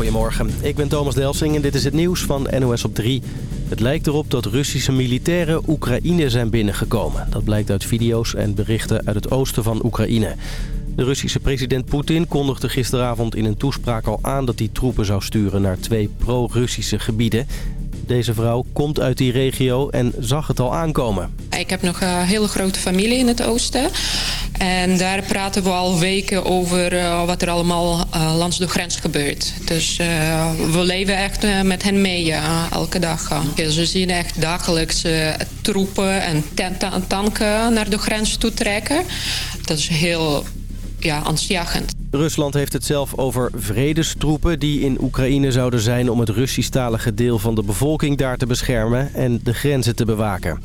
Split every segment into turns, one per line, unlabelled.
Goedemorgen, ik ben Thomas Delsing en dit is het nieuws van NOS op 3. Het lijkt erop dat Russische militairen Oekraïne zijn binnengekomen. Dat blijkt uit video's en berichten uit het oosten van Oekraïne. De Russische president Poetin kondigde gisteravond in een toespraak al aan... dat hij troepen zou sturen naar twee pro-Russische gebieden. Deze vrouw komt uit die regio en zag het al aankomen.
Ik heb nog een hele grote familie in het oosten. En daar praten we al weken over uh, wat er allemaal uh, langs de grens gebeurt. Dus uh, we leven echt met hen mee elke dag. Ze zien echt dagelijks troepen en tanken naar de grens toe trekken. Dat is heel ja, angstjagend.
Rusland heeft het zelf over vredestroepen die in Oekraïne zouden zijn... om het Russisch-talige deel van de bevolking daar te beschermen en de grenzen te bewaken.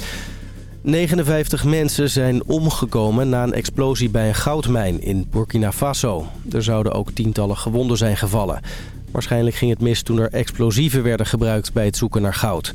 59 mensen zijn omgekomen na een explosie bij een goudmijn in Burkina Faso. Er zouden ook tientallen gewonden zijn gevallen. Waarschijnlijk ging het mis toen er explosieven werden gebruikt bij het zoeken naar goud.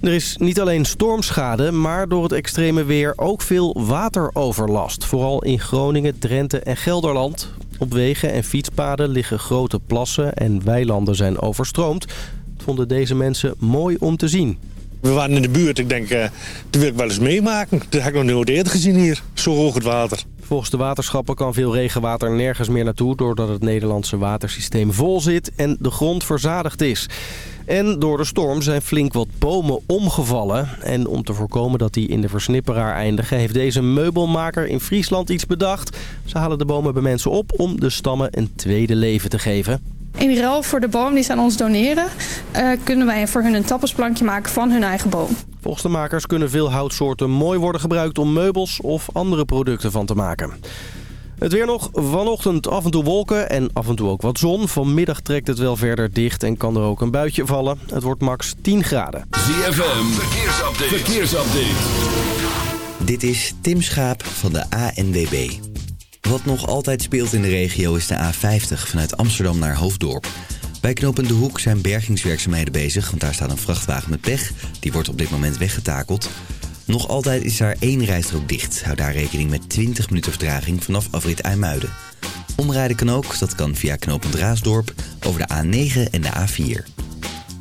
Er is niet alleen stormschade, maar door het extreme weer ook veel wateroverlast. Vooral in Groningen, Drenthe en Gelderland. Op wegen en fietspaden liggen grote plassen en weilanden zijn overstroomd. Dat vonden deze mensen mooi om te zien.
We waren in de buurt. Ik denk, uh, dat wil ik wel eens meemaken. Dat heb ik nog nooit eerder gezien hier. Zo hoog het water.
Volgens de waterschappen kan veel regenwater nergens meer naartoe... doordat het Nederlandse watersysteem vol zit en de grond verzadigd is. En door de storm zijn flink wat bomen omgevallen. En om te voorkomen dat die in de versnipperaar eindigen... heeft deze meubelmaker in Friesland iets bedacht. Ze halen de bomen bij mensen op om de stammen een tweede leven te geven.
In ruil voor de boom die ze aan ons doneren... Uh, kunnen wij voor hun een tappesplankje maken van hun eigen boom.
Volgens de makers kunnen veel houtsoorten mooi worden gebruikt... om meubels of andere producten van te maken. Het weer nog. Vanochtend af en toe wolken en af en toe ook wat zon. Vanmiddag trekt het wel verder dicht en kan er ook een buitje vallen. Het wordt max 10 graden.
ZFM, verkeersupdate. verkeersupdate.
Dit is Tim Schaap van de ANWB. Wat nog altijd speelt in de regio is de A50 vanuit Amsterdam naar Hoofddorp. Bij knooppunt De Hoek zijn bergingswerkzaamheden bezig, want daar staat een vrachtwagen met pech. Die wordt op dit moment weggetakeld. Nog altijd is daar één rijstrook dicht. Hou daar rekening met 20 minuten vertraging vanaf afrit IJmuiden. Omrijden kan ook, dat kan via knooppunt Raasdorp, over de A9 en de A4.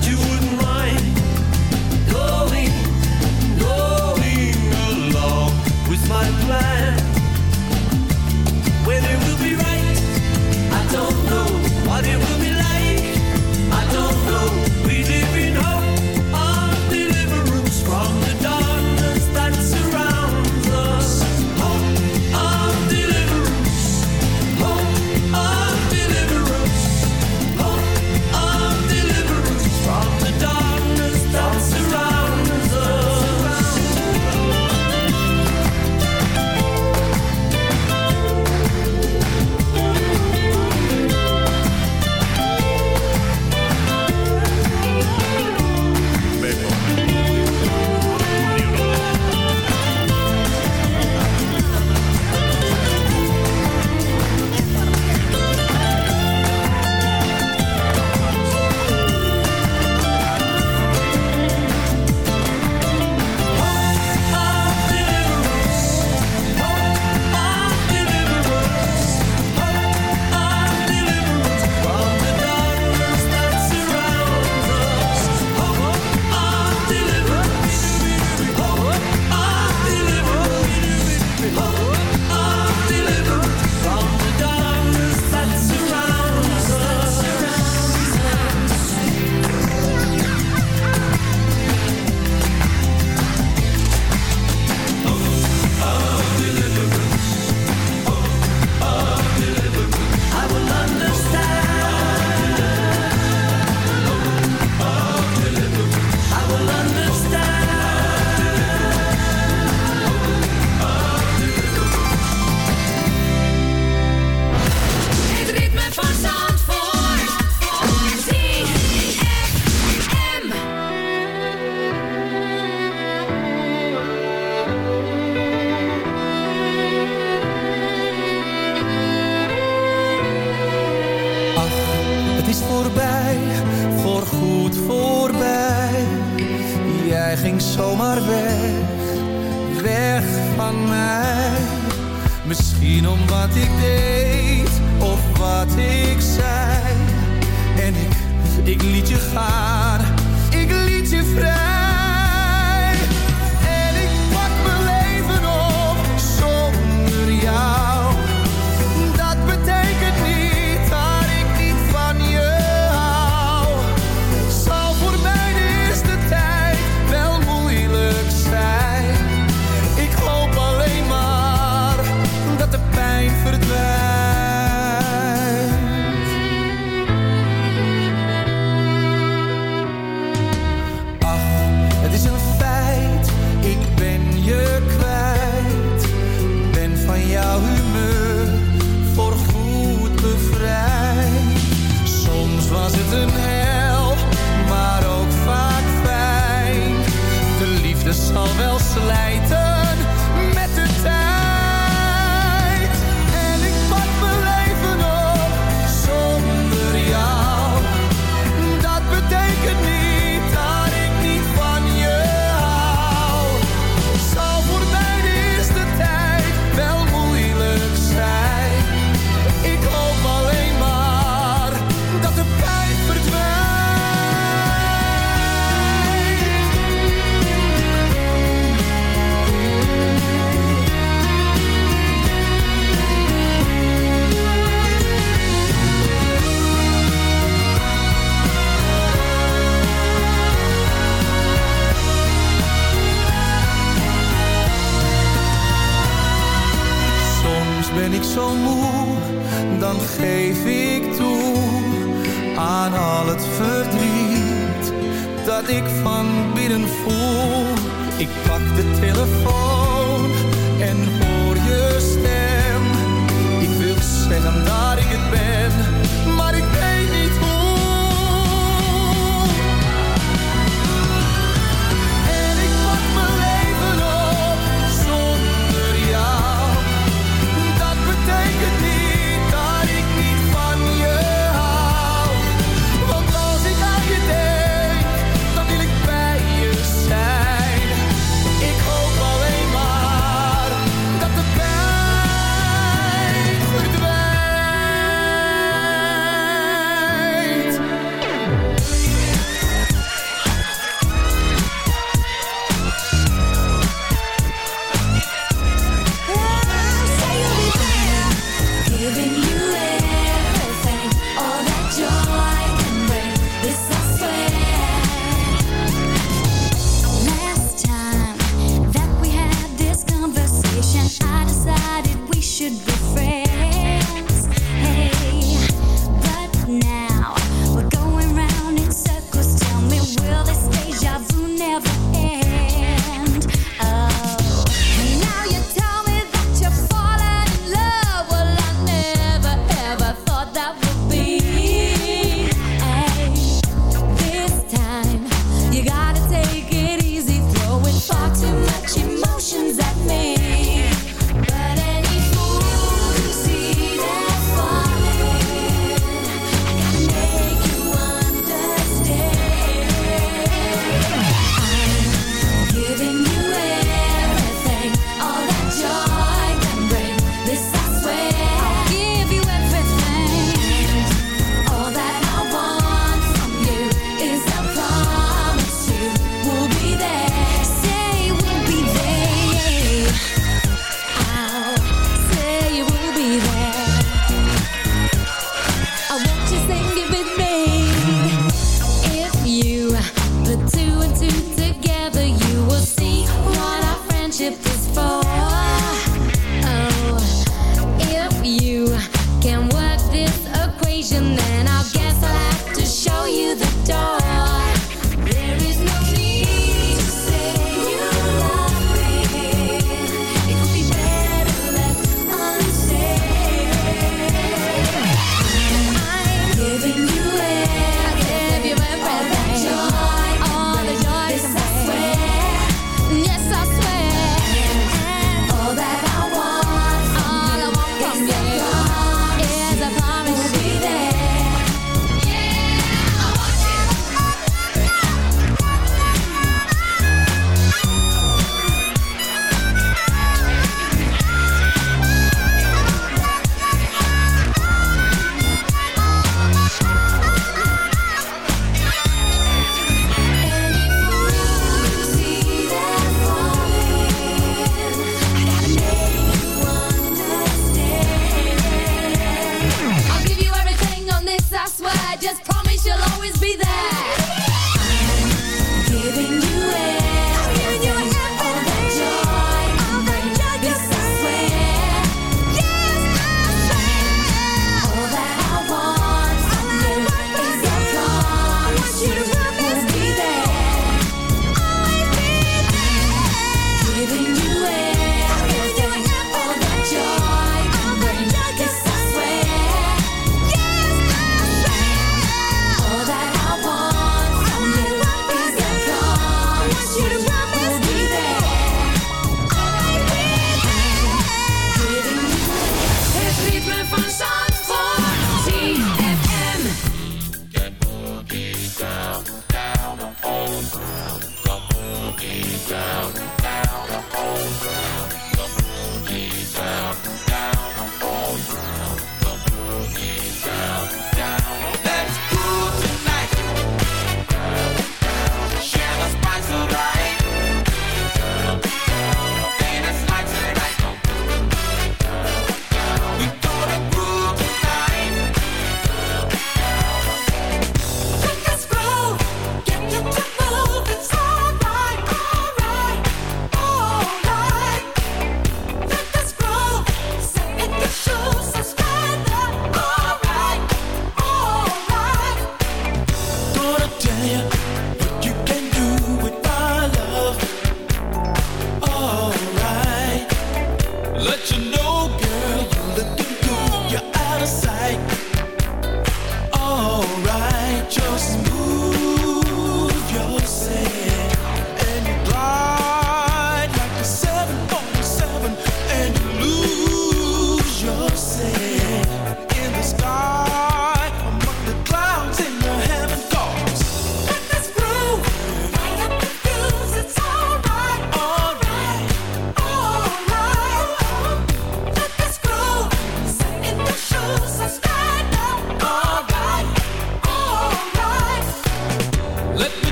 Zal voor mij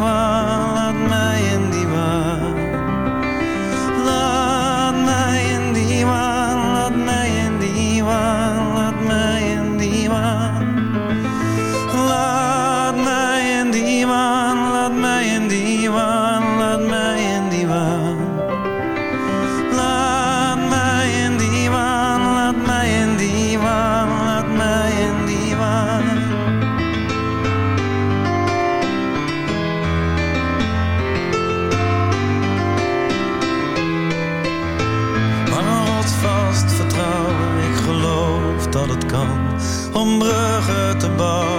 anyone above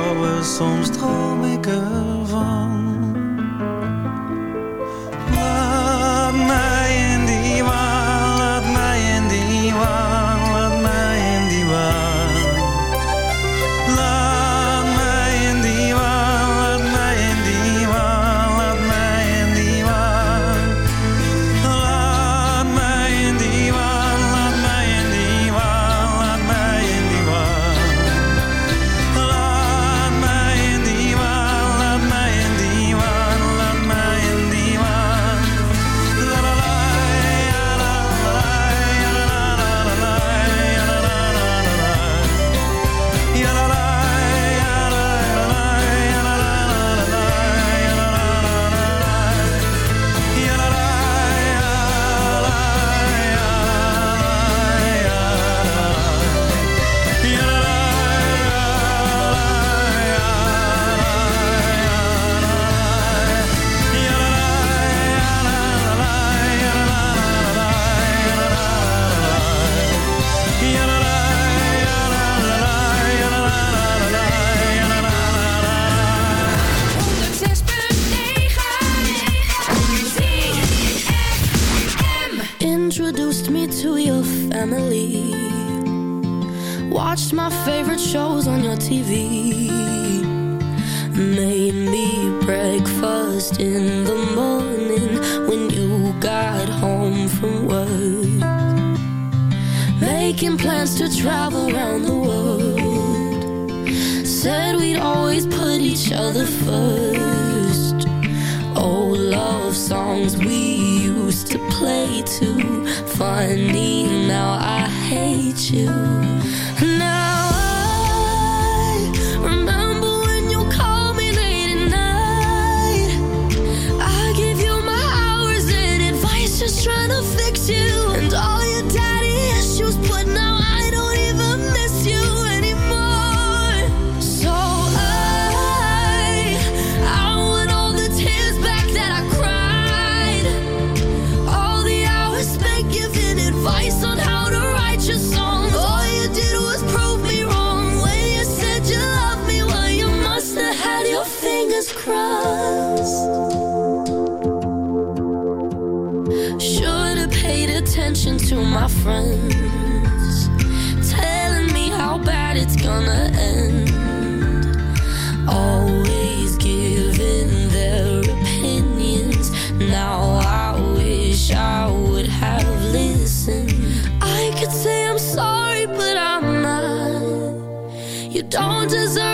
to my friends, telling me how bad it's gonna end. Always giving their opinions. Now I wish I would have listened. I could say I'm sorry, but I'm not. You don't deserve.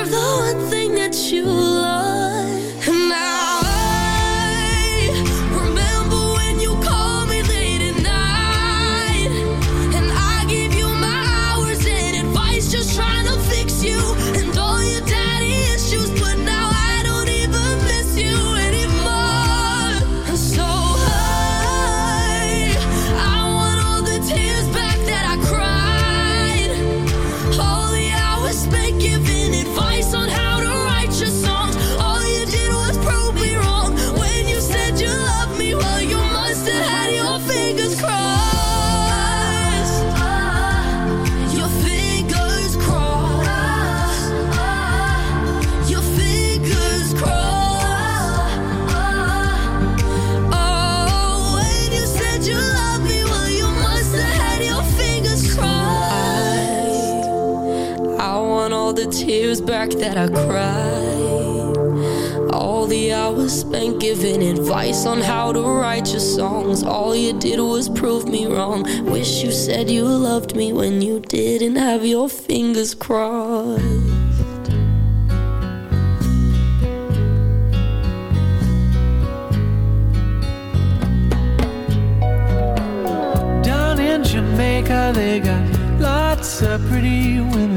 That I cried. All the hours spent giving advice on how to write your songs. All you did was prove me wrong. Wish you said you loved me when you didn't have your fingers crossed.
Down in Jamaica, they got lots of pretty women.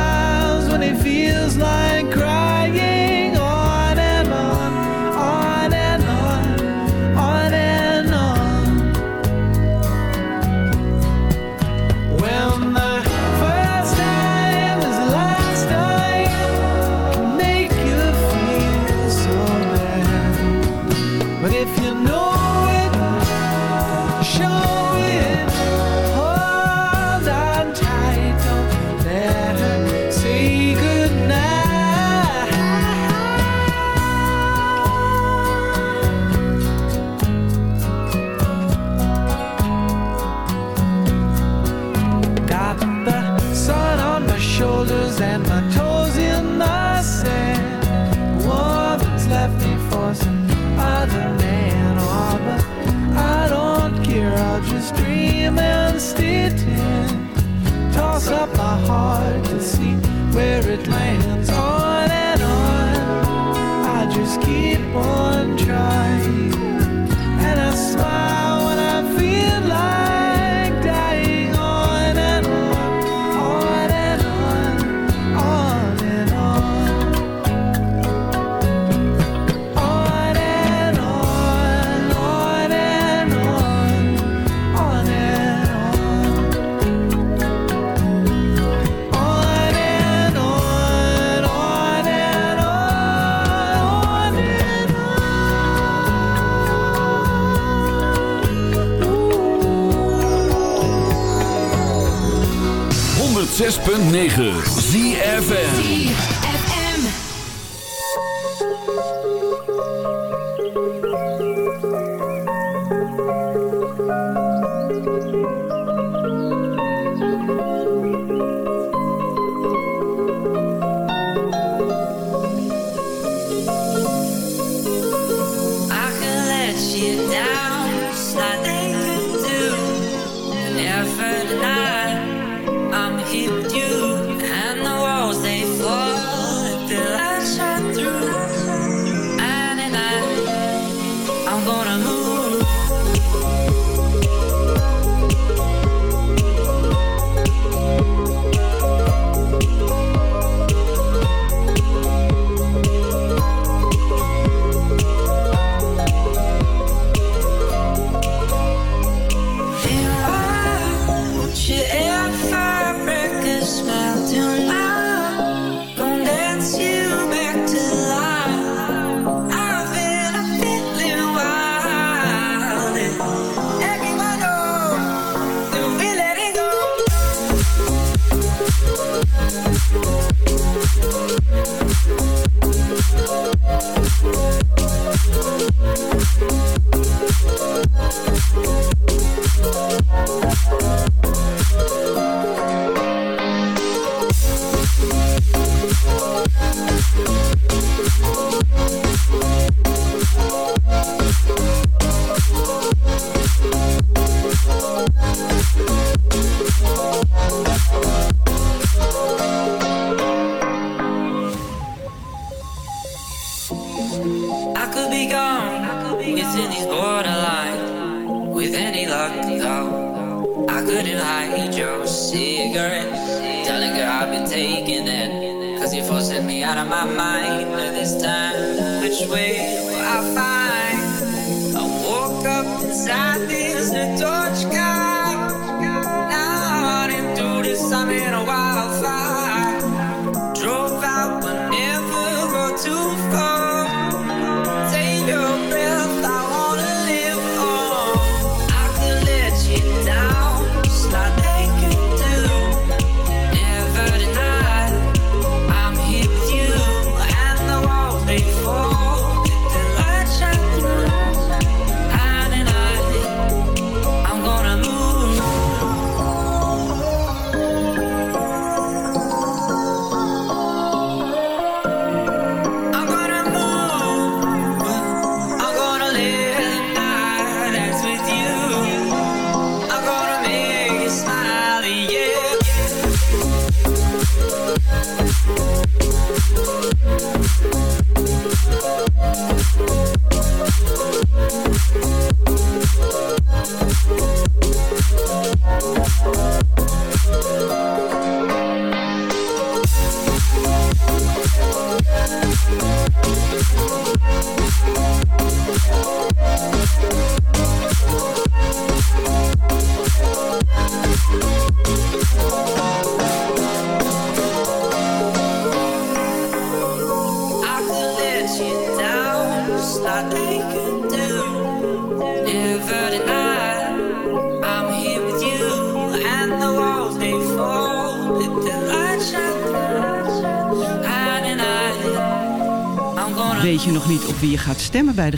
just dream and tin. Toss up my heart to see where it lands. On and on, I just keep on trying.
106.9 ZFM.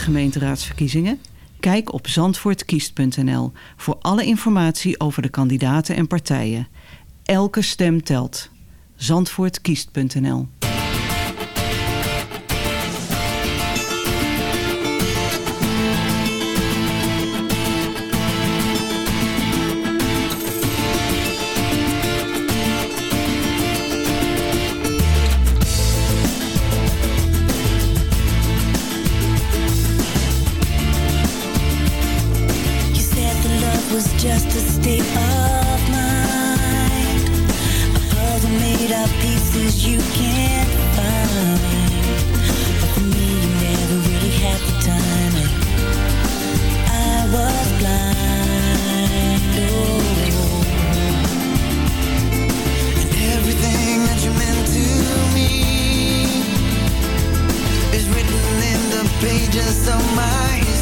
gemeenteraadsverkiezingen? Kijk op zandvoortkiest.nl voor alle informatie over de kandidaten en partijen. Elke stem telt. Zandvoortkiest.nl
just
so mind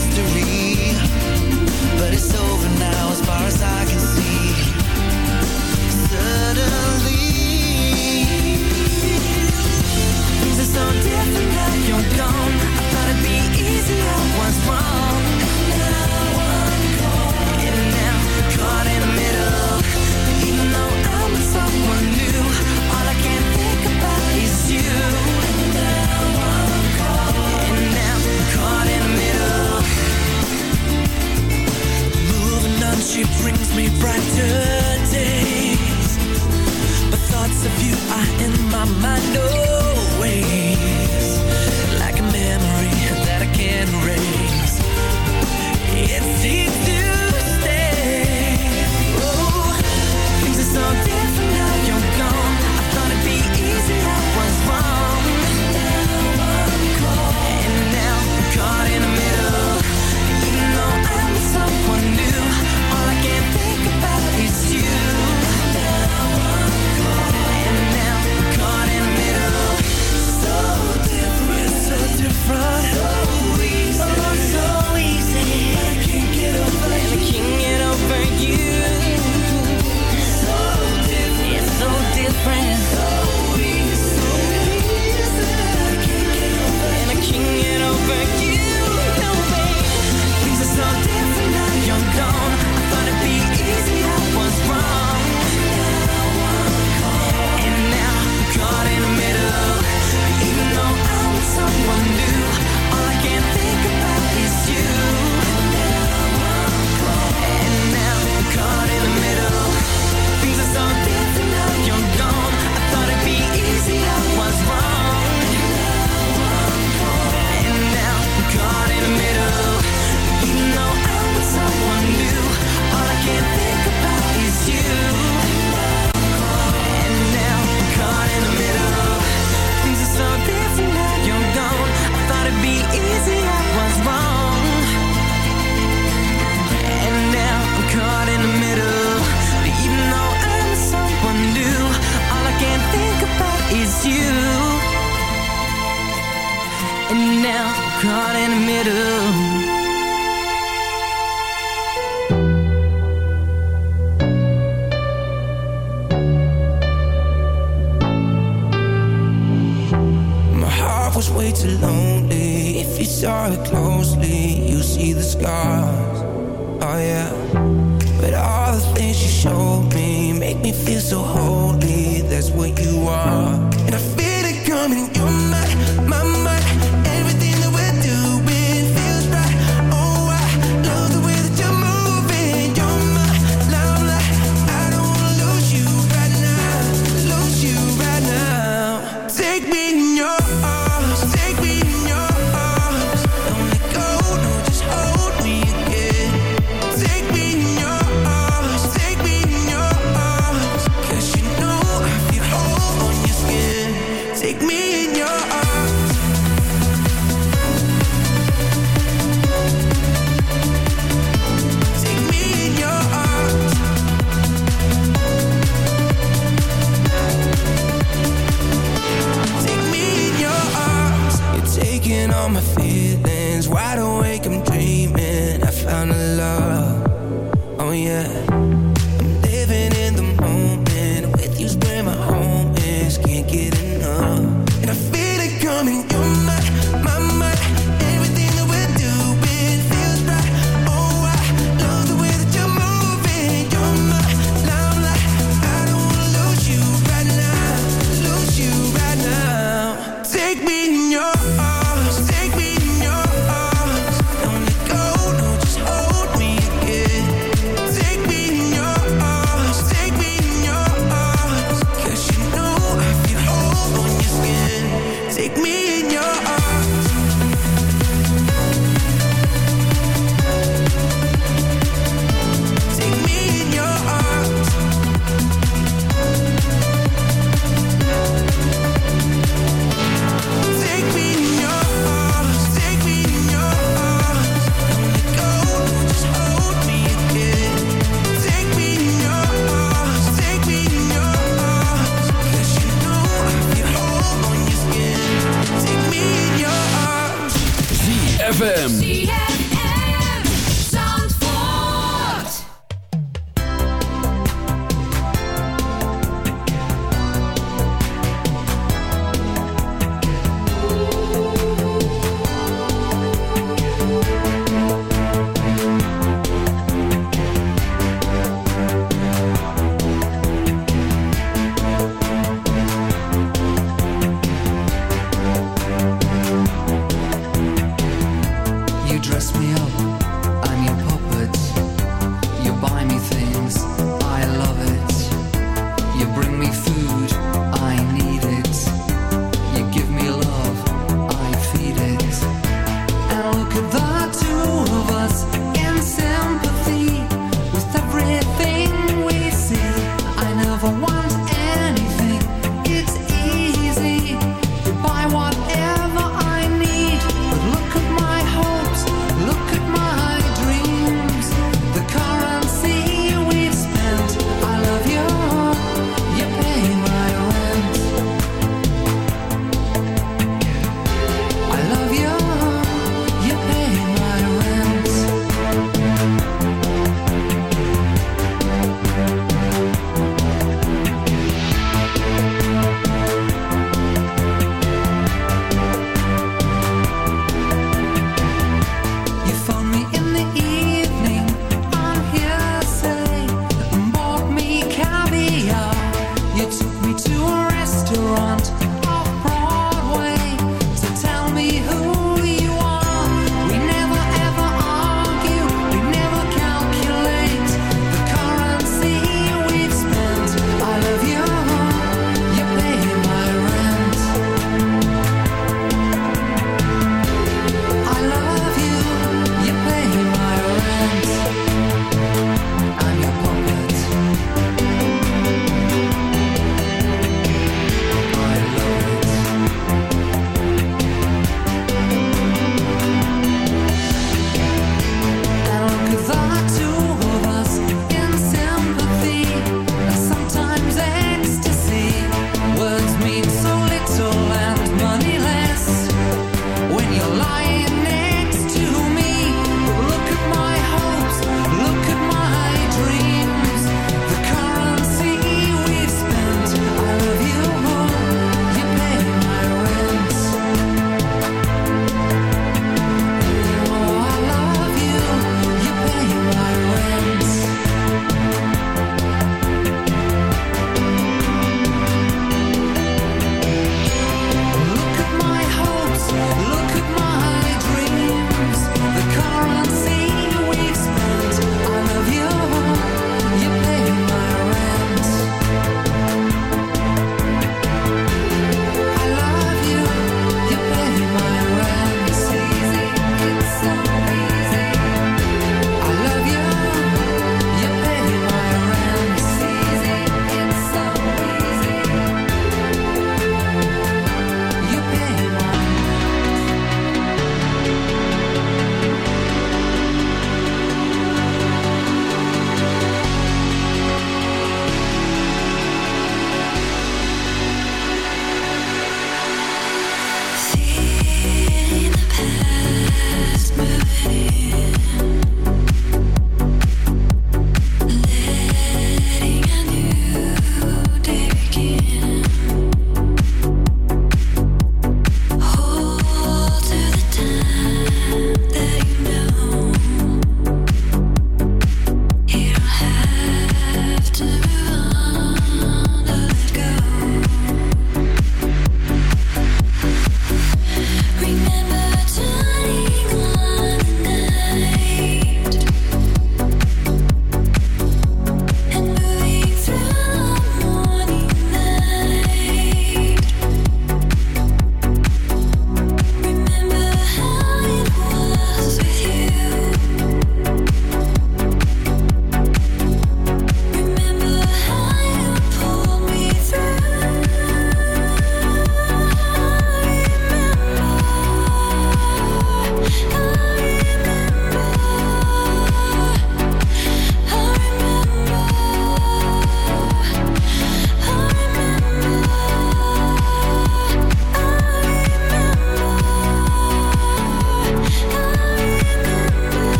all
my
feelings. Wide awake, I'm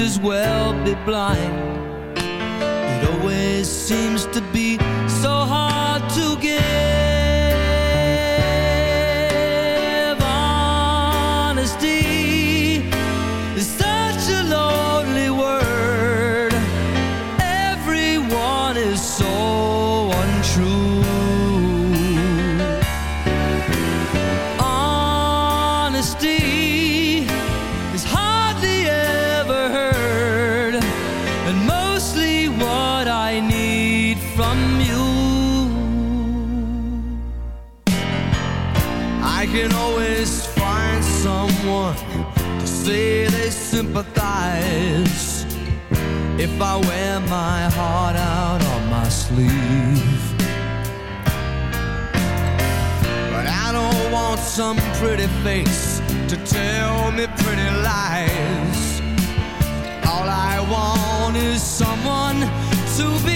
as well. pretty face to tell me pretty lies. All I want is someone to be